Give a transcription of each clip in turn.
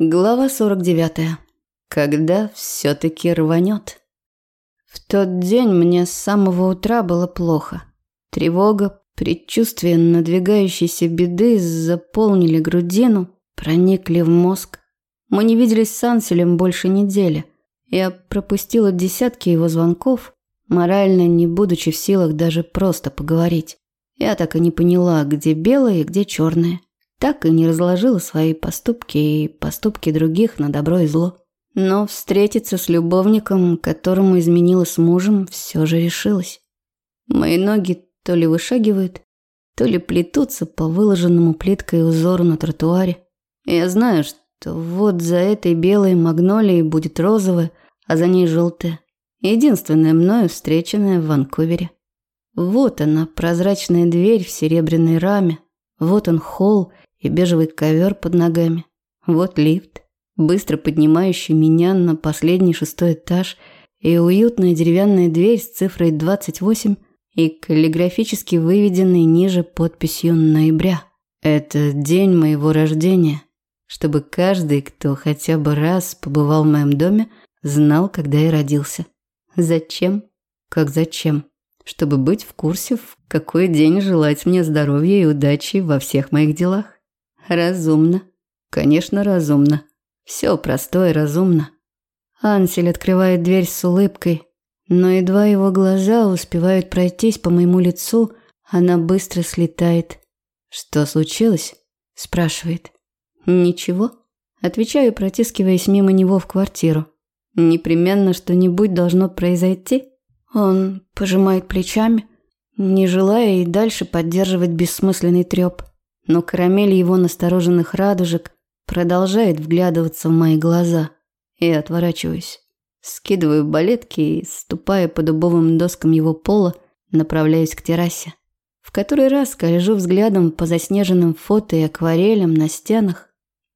Глава 49. Когда все-таки рванет. В тот день мне с самого утра было плохо. Тревога, предчувствие надвигающейся беды заполнили грудину, проникли в мозг. Мы не виделись с Анселем больше недели. Я пропустила десятки его звонков, морально не будучи в силах даже просто поговорить. Я так и не поняла, где белое и где черное так и не разложила свои поступки и поступки других на добро и зло. Но встретиться с любовником, которому изменила с мужем, все же решилась. Мои ноги то ли вышагивают, то ли плетутся по выложенному плиткой узору на тротуаре. Я знаю, что вот за этой белой магнолией будет розовая, а за ней желтая. Единственная мною встреченная в Ванкувере. Вот она, прозрачная дверь в серебряной раме. Вот он холл, и бежевый ковер под ногами. Вот лифт, быстро поднимающий меня на последний шестой этаж, и уютная деревянная дверь с цифрой 28 и каллиграфически выведенной ниже подписью «Ноября». Это день моего рождения, чтобы каждый, кто хотя бы раз побывал в моем доме, знал, когда я родился. Зачем? Как зачем? Чтобы быть в курсе, в какой день желать мне здоровья и удачи во всех моих делах. Разумно. Конечно, разумно. Все простое разумно. Ансель открывает дверь с улыбкой, но едва его глаза успевают пройтись по моему лицу, она быстро слетает. «Что случилось?» – спрашивает. «Ничего». Отвечаю, протискиваясь мимо него в квартиру. «Непременно что-нибудь должно произойти?» Он пожимает плечами, не желая и дальше поддерживать бессмысленный треп но карамель его настороженных радужек продолжает вглядываться в мои глаза. И отворачиваюсь. Скидываю балетки и, ступая по дубовым доскам его пола, направляюсь к террасе. В который раз скольжу взглядом по заснеженным фото и акварелям на стенах,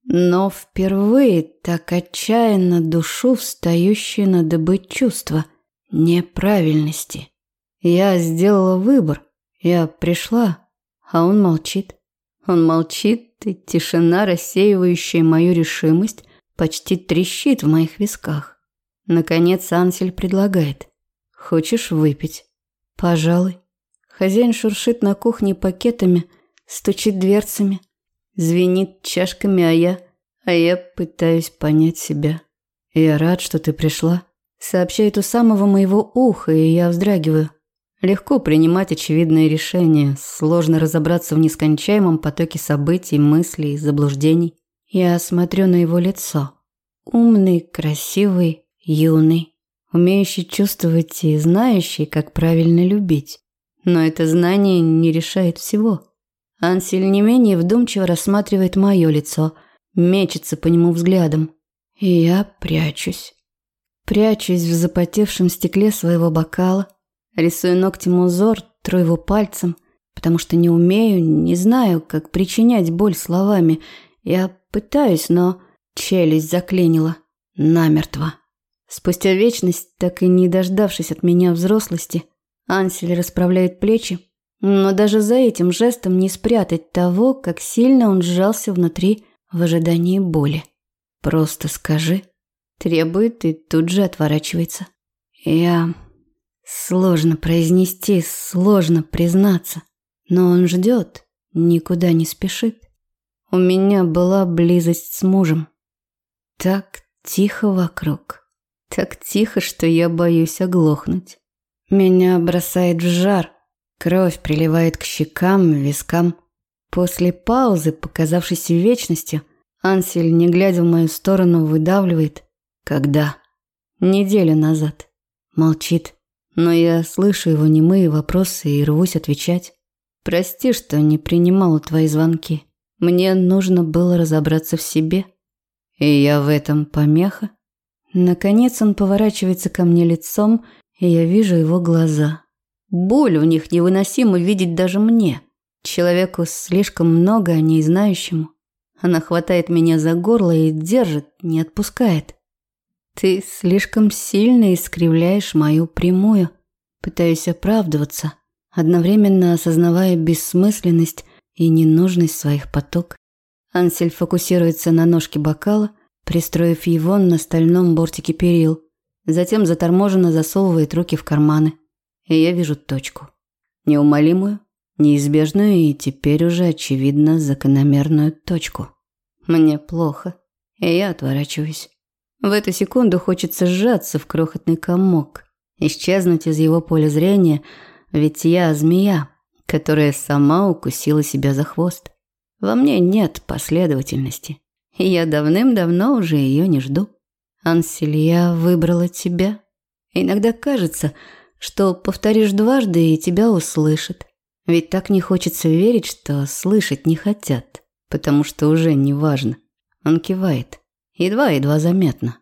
но впервые так отчаянно душу встающее на дыбы чувства неправильности. Я сделала выбор, я пришла, а он молчит. Он молчит, и тишина, рассеивающая мою решимость, почти трещит в моих висках. Наконец Ансель предлагает. «Хочешь выпить?» «Пожалуй». Хозяин шуршит на кухне пакетами, стучит дверцами, звенит чашками, а я... А я пытаюсь понять себя. «Я рад, что ты пришла», — сообщает у самого моего уха, и я вздрагиваю. Легко принимать очевидные решения, сложно разобраться в нескончаемом потоке событий, мыслей, заблуждений. Я смотрю на его лицо. Умный, красивый, юный, умеющий чувствовать и знающий, как правильно любить. Но это знание не решает всего. Ансель не менее вдумчиво рассматривает мое лицо, мечется по нему взглядом. И я прячусь. Прячусь в запотевшем стекле своего бокала – Рисую ногтем узор, тру его пальцем, потому что не умею, не знаю, как причинять боль словами. Я пытаюсь, но челюсть заклинила. Намертво. Спустя вечность, так и не дождавшись от меня взрослости, Ансель расправляет плечи, но даже за этим жестом не спрятать того, как сильно он сжался внутри в ожидании боли. «Просто скажи», требует и тут же отворачивается. Я Сложно произнести, сложно признаться. Но он ждет, никуда не спешит. У меня была близость с мужем. Так тихо вокруг. Так тихо, что я боюсь оглохнуть. Меня бросает в жар. Кровь приливает к щекам, вискам. После паузы, показавшейся вечностью, Ансель, не глядя в мою сторону, выдавливает. Когда? Неделю назад. Молчит. Но я слышу его немые вопросы и рвусь отвечать. Прости, что не принимала твои звонки. Мне нужно было разобраться в себе. И я в этом помеха. Наконец он поворачивается ко мне лицом, и я вижу его глаза. Боль в них невыносимо видеть даже мне, человеку слишком много о ней знающему. Она хватает меня за горло и держит, не отпускает. Ты слишком сильно искривляешь мою прямую. Пытаюсь оправдываться, одновременно осознавая бессмысленность и ненужность своих поток. Ансель фокусируется на ножке бокала, пристроив его на стальном бортике перил. Затем заторможенно засовывает руки в карманы. И я вижу точку. Неумолимую, неизбежную и теперь уже очевидно закономерную точку. Мне плохо, и я отворачиваюсь. В эту секунду хочется сжаться в крохотный комок, исчезнуть из его поля зрения, ведь я змея, которая сама укусила себя за хвост. Во мне нет последовательности, и я давным-давно уже ее не жду. Ансель, я выбрала тебя. Иногда кажется, что повторишь дважды и тебя услышат. Ведь так не хочется верить, что слышать не хотят, потому что уже не важно. Он кивает едва-едва заметно.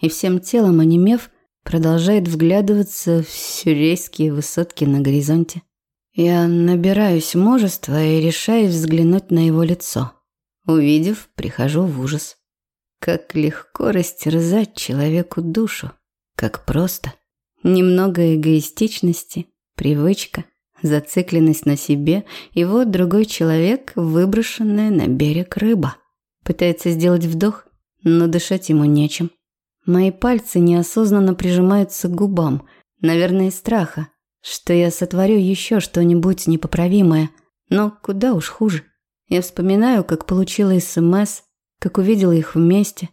И всем телом онемев, продолжает вглядываться в сюрейские высотки на горизонте. Я набираюсь мужества и решаюсь взглянуть на его лицо. Увидев, прихожу в ужас. Как легко растерзать человеку душу. Как просто. Немного эгоистичности, привычка, зацикленность на себе, и вот другой человек, выброшенная на берег рыба. Пытается сделать вдох, но дышать ему нечем. Мои пальцы неосознанно прижимаются к губам, наверное, из страха, что я сотворю еще что-нибудь непоправимое, но куда уж хуже. Я вспоминаю, как получила СМС, как увидела их вместе.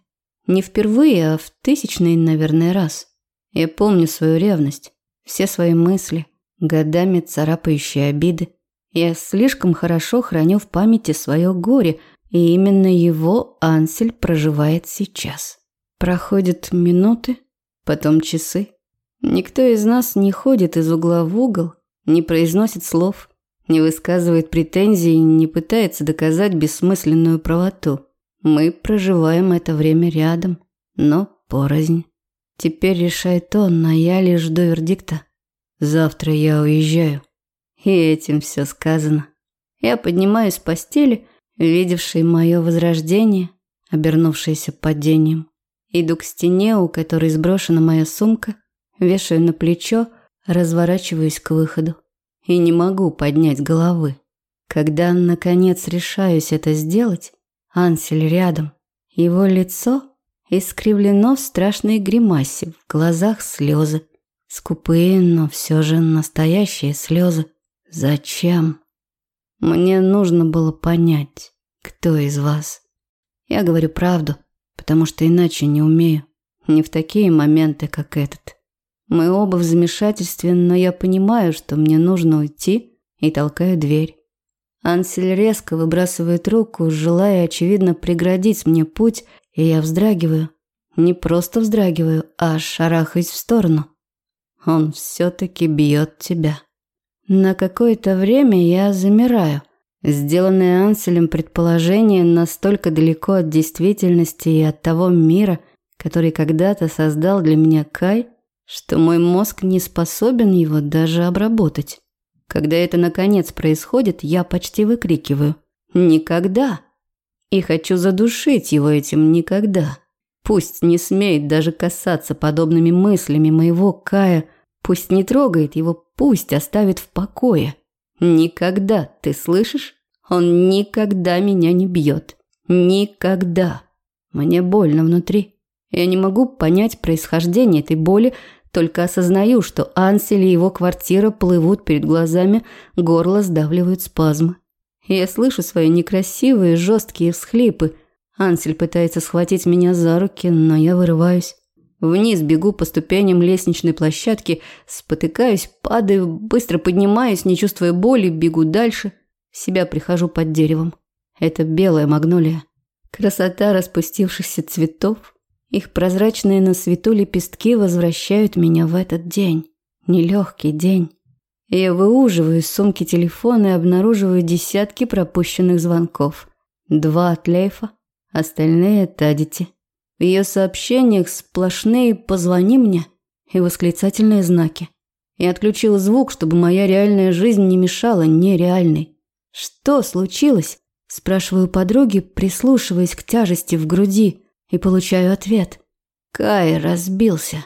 Не впервые, а в тысячный, наверное, раз. Я помню свою ревность, все свои мысли, годами царапающие обиды. Я слишком хорошо храню в памяти свое горе – и именно его Ансель проживает сейчас. Проходят минуты, потом часы. Никто из нас не ходит из угла в угол, не произносит слов, не высказывает претензий, не пытается доказать бессмысленную правоту. Мы проживаем это время рядом, но порознь. Теперь решает он, а я лишь жду вердикта. Завтра я уезжаю. И этим все сказано. Я поднимаюсь с постели видевший мое возрождение, обернувшееся падением. Иду к стене, у которой сброшена моя сумка, вешаю на плечо, разворачиваюсь к выходу. И не могу поднять головы. Когда, наконец, решаюсь это сделать, Ансель рядом. Его лицо искривлено в страшной гримасе, в глазах слезы. Скупые, но все же настоящие слезы. Зачем? Мне нужно было понять, кто из вас. Я говорю правду, потому что иначе не умею. Не в такие моменты, как этот. Мы оба в замешательстве, но я понимаю, что мне нужно уйти, и толкаю дверь. Ансель резко выбрасывает руку, желая, очевидно, преградить мне путь, и я вздрагиваю. Не просто вздрагиваю, а шарахаюсь в сторону. Он все-таки бьет тебя. На какое-то время я замираю. Сделанное Анселем предположение настолько далеко от действительности и от того мира, который когда-то создал для меня Кай, что мой мозг не способен его даже обработать. Когда это наконец происходит, я почти выкрикиваю «Никогда!» и хочу задушить его этим «никогда». Пусть не смеет даже касаться подобными мыслями моего Кая, пусть не трогает его Пусть оставит в покое. Никогда, ты слышишь? Он никогда меня не бьет. Никогда. Мне больно внутри. Я не могу понять происхождение этой боли, только осознаю, что Ансель и его квартира плывут перед глазами, горло сдавливают спазмы. Я слышу свои некрасивые, жесткие всхлипы. Ансель пытается схватить меня за руки, но я вырываюсь. Вниз бегу по ступеням лестничной площадки, спотыкаюсь, падаю, быстро поднимаюсь, не чувствуя боли, бегу дальше. В себя прихожу под деревом. Это белая магнолия. Красота распустившихся цветов. Их прозрачные на свету лепестки возвращают меня в этот день. Нелегкий день. Я выуживаю из сумки телефон и обнаруживаю десятки пропущенных звонков. Два от Лейфа, остальные от Адити. В ее сообщениях сплошные «позвони мне» и восклицательные знаки. Я отключила звук, чтобы моя реальная жизнь не мешала нереальной. «Что случилось?» – спрашиваю подруги, прислушиваясь к тяжести в груди, и получаю ответ. Кай разбился.